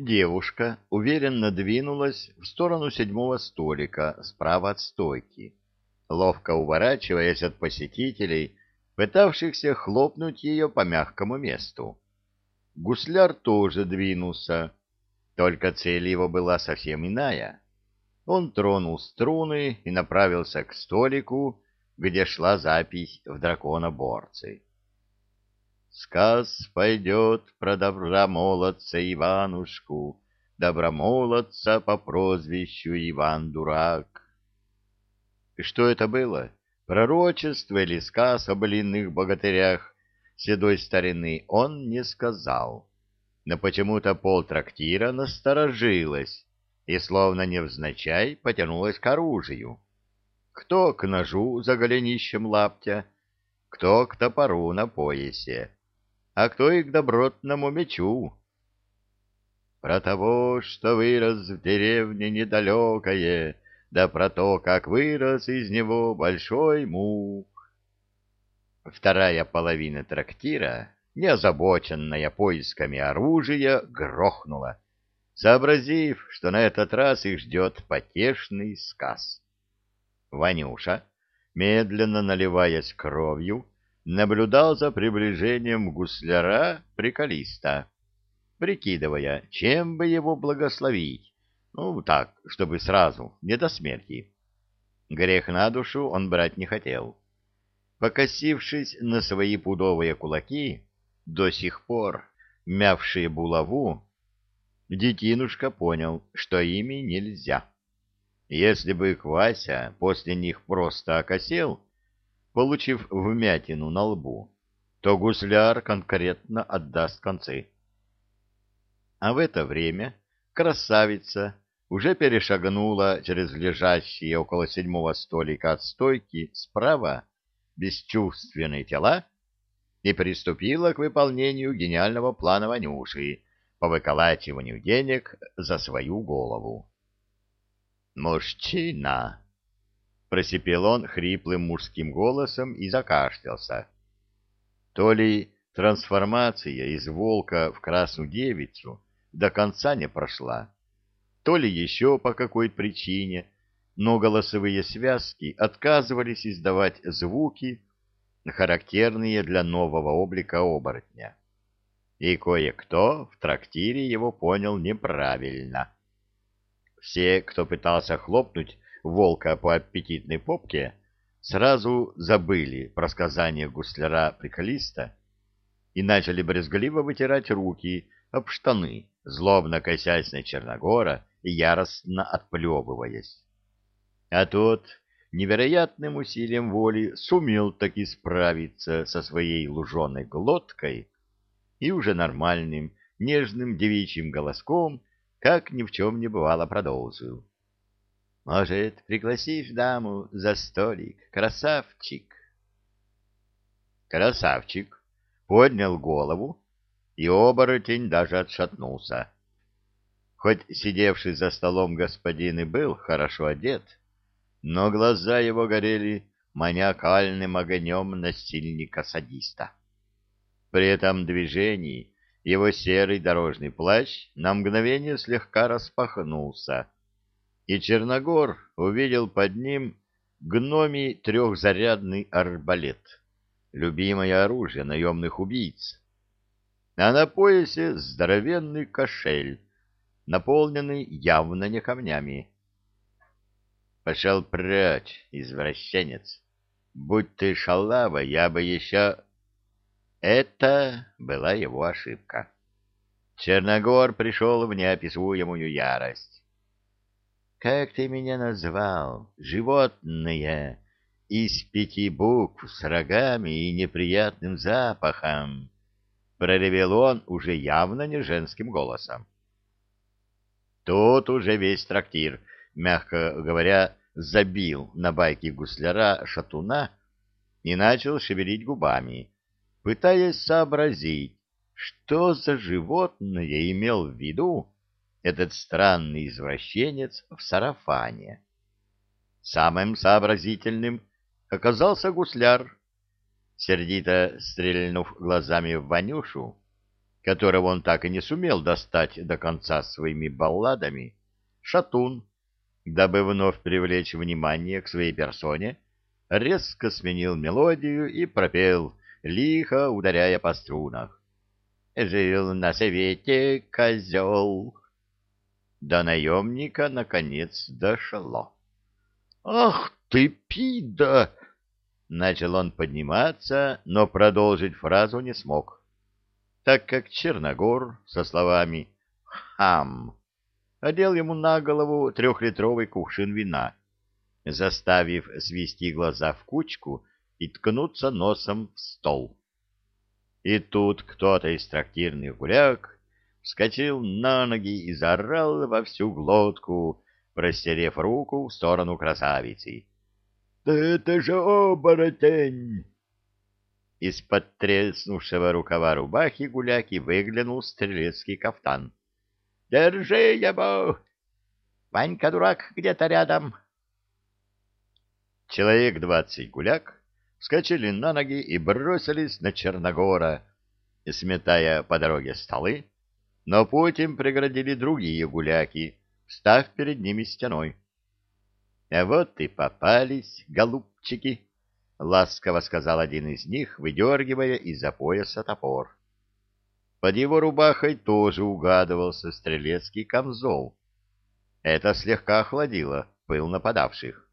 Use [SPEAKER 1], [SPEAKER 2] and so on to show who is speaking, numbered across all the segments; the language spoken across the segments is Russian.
[SPEAKER 1] Девушка уверенно двинулась в сторону седьмого столика справа от стойки, ловко уворачиваясь от посетителей, пытавшихся хлопнуть ее по мягкому месту. Гусляр тоже двинулся, только цель его была совсем иная. Он тронул струны и направился к столику, где шла запись в драконоборцы. Сказ пойдет про добромолодца Иванушку, добромолодца по прозвищу Иван Дурак. Что это было? Пророчество или сказ о блинных богатырях седой старины он не сказал. Но почему-то пол трактира насторожилась и, словно невзначай, потянулась к оружию. Кто к ножу за голенищем лаптя, кто к топору на поясе, а кто и к добротному мечу. Про того, что вырос в деревне недалекое, да про то, как вырос из него большой мух. Вторая половина трактира, не озабоченная поисками оружия, грохнула, сообразив, что на этот раз их ждет потешный сказ. Ванюша, медленно наливаясь кровью, наблюдал за приближением гусляра-приколиста, прикидывая, чем бы его благословить, ну, так, чтобы сразу, не до смерти. Грех на душу он брать не хотел. Покосившись на свои пудовые кулаки, до сих пор мявшие булаву, детинушка понял, что ими нельзя. Если бы Квася после них просто окосел, получив вмятину на лбу, то гусляр конкретно отдаст концы. А в это время красавица уже перешагнула через лежащие около седьмого столика от стойки справа бесчувственные тела и приступила к выполнению гениального плана Ванюши по выколачиванию денег за свою голову. «Мужчина!» — просипел он хриплым мужским голосом и закашлялся. То ли трансформация из волка в красную девицу до конца не прошла, то ли еще по какой причине, но голосовые связки отказывались издавать звуки, характерные для нового облика оборотня. И кое-кто в трактире его понял неправильно. Все, кто пытался хлопнуть волка по аппетитной попке, сразу забыли про сказание гусляра-приколиста и начали брезгливо вытирать руки об штаны, злобно косясь на Черногора и яростно отплевываясь. А тот невероятным усилием воли сумел таки справиться со своей луженой глоткой и уже нормальным, нежным девичьим голоском, как ни в чем не бывало, продолжил. «Может, пригласишь даму за столик, красавчик?» Красавчик поднял голову, и оборотень даже отшатнулся. Хоть сидевший за столом господин и был хорошо одет, но глаза его горели маниакальным огнем насильника-садиста. При этом движении его серый дорожный плащ на мгновение слегка распахнулся, и Черногор увидел под ним гномий трехзарядный арбалет, любимое оружие наемных убийц. А на поясе здоровенный кошель, наполненный явно не камнями, Пошел прочь, извращенец. Будь ты шалава, я бы еще... Это была его ошибка. Черногор пришел в неописуемую ярость. «Как ты меня назвал? Животное!» из пяти букв с рогами и неприятным запахом, — проревел он уже явно не женским голосом. Тут уже весь трактир мягко говоря, забил на байке гусляра-шатуна и начал шевелить губами, пытаясь сообразить, что за животное имел в виду этот странный извращенец в сарафане. Самым сообразительным оказался гусляр, сердито стрельнув глазами в Ванюшу, которого он так и не сумел достать до конца своими балладами, Шатун, дабы вновь привлечь внимание к своей персоне, резко сменил мелодию и пропел, лихо ударяя по струнах. «Жил на совете козел». До наемника, наконец, дошло. «Ах ты, пида!» Начал он подниматься, но продолжить фразу не смог, так как Черногор со словами «хам» одел ему на голову трехлитровый кувшин вина, заставив свести глаза в кучку и ткнуться носом в стол. И тут кто-то из трактирных гуляк вскочил на ноги и заорал во всю глотку, простерев руку в сторону красавицы. Да это же оборотень! Из-под треснувшего рукава рубахи гуляки выглянул стрелецкий кафтан. «Держи его! Ванька-дурак где-то рядом!» Человек двадцать гуляк вскочили на ноги и бросились на Черногора, сметая по дороге столы, но путь им преградили другие гуляки, встав перед ними стеной. — А вот и попались, голубчики, — ласково сказал один из них, выдергивая из-за пояса топор. Под его рубахой тоже угадывался стрелецкий камзол. Это слегка охладило пыл нападавших.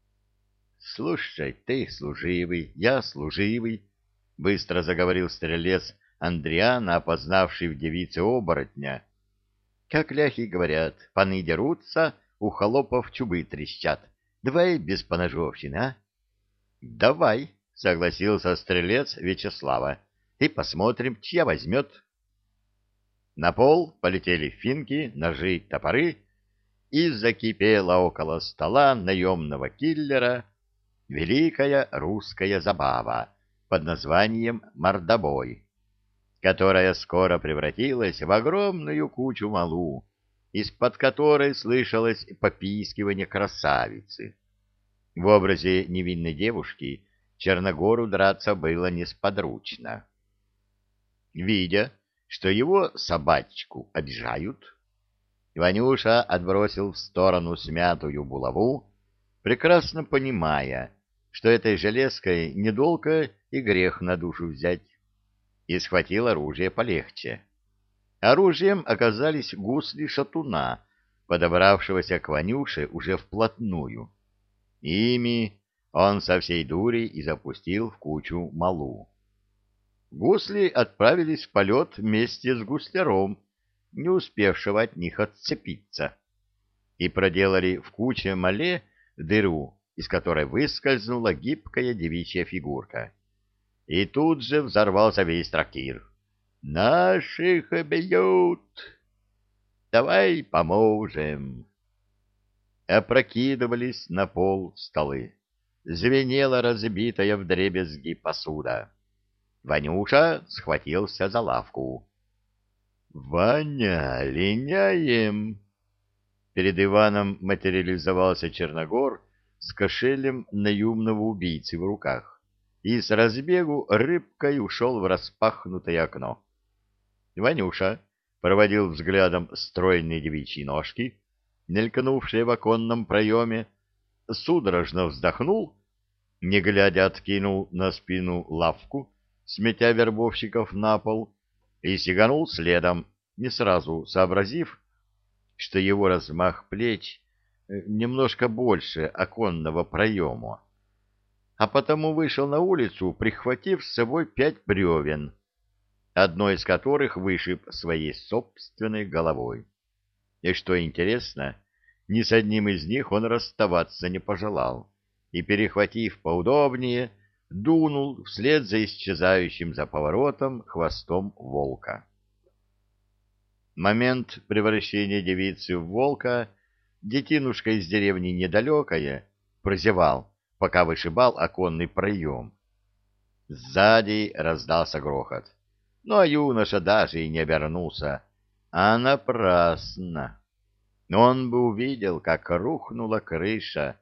[SPEAKER 1] — Слушай, ты служивый, я служивый, — быстро заговорил стрелец Андриана, опознавший в девице оборотня. — Как ляхи говорят, паны дерутся, — у холопов чубы трещат. Давай без поножовщины, а? — Давай, — согласился стрелец Вячеслава, — и посмотрим, чья возьмет. На пол полетели финки, ножи, топоры, и закипела около стола наемного киллера великая русская забава под названием «Мордобой», которая скоро превратилась в огромную кучу малу, из-под которой слышалось попискивание красавицы. В образе невинной девушки Черногору драться было несподручно. Видя, что его собачку обижают, Ванюша отбросил в сторону смятую булаву, прекрасно понимая, что этой железкой недолго и грех на душу взять, и схватил оружие полегче. Оружием оказались гусли шатуна, подобравшегося к Ванюше уже вплотную. Ими он со всей дури и запустил в кучу малу. Гусли отправились в полет вместе с гусляром, не успевшего от них отцепиться, и проделали в куче мале дыру, из которой выскользнула гибкая девичья фигурка. И тут же взорвался весь трактир. Наших бьют. Давай поможем. Опрокидывались на пол столы. Звенела разбитая вдребезги посуда. Ванюша схватился за лавку. «Ваня, линяем!» Перед Иваном материализовался Черногор с кошелем наемного убийцы в руках и с разбегу рыбкой ушел в распахнутое окно. Ванюша проводил взглядом стройные девичьи ножки, мелькнувшие в оконном проеме, судорожно вздохнул, не глядя откинул на спину лавку, сметя вербовщиков на пол, и сиганул следом, не сразу сообразив, что его размах плеч э, немножко больше оконного проема, а потому вышел на улицу, прихватив с собой пять бревен, одно из которых вышиб своей собственной головой. И что интересно, ни с одним из них он расставаться не пожелал, и, перехватив поудобнее, дунул вслед за исчезающим за поворотом хвостом волка. Момент превращения девицы в волка детинушка из деревни недалекая прозевал, пока вышибал оконный проем. Сзади раздался грохот. Ну, а юноша даже и не обернулся, а напрасно. Он бы увидел, как рухнула крыша,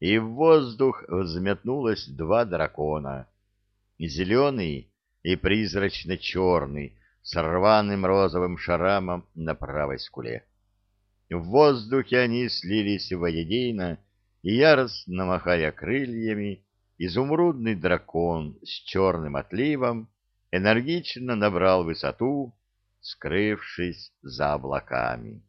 [SPEAKER 1] и в воздух взметнулось два дракона. Зеленый и призрачно-черный, с рваным розовым шрамом на правой скуле. В воздухе они слились воедино, и, яростно махая крыльями, изумрудный дракон с черным отливом энергично набрал высоту, скрывшись за облаками.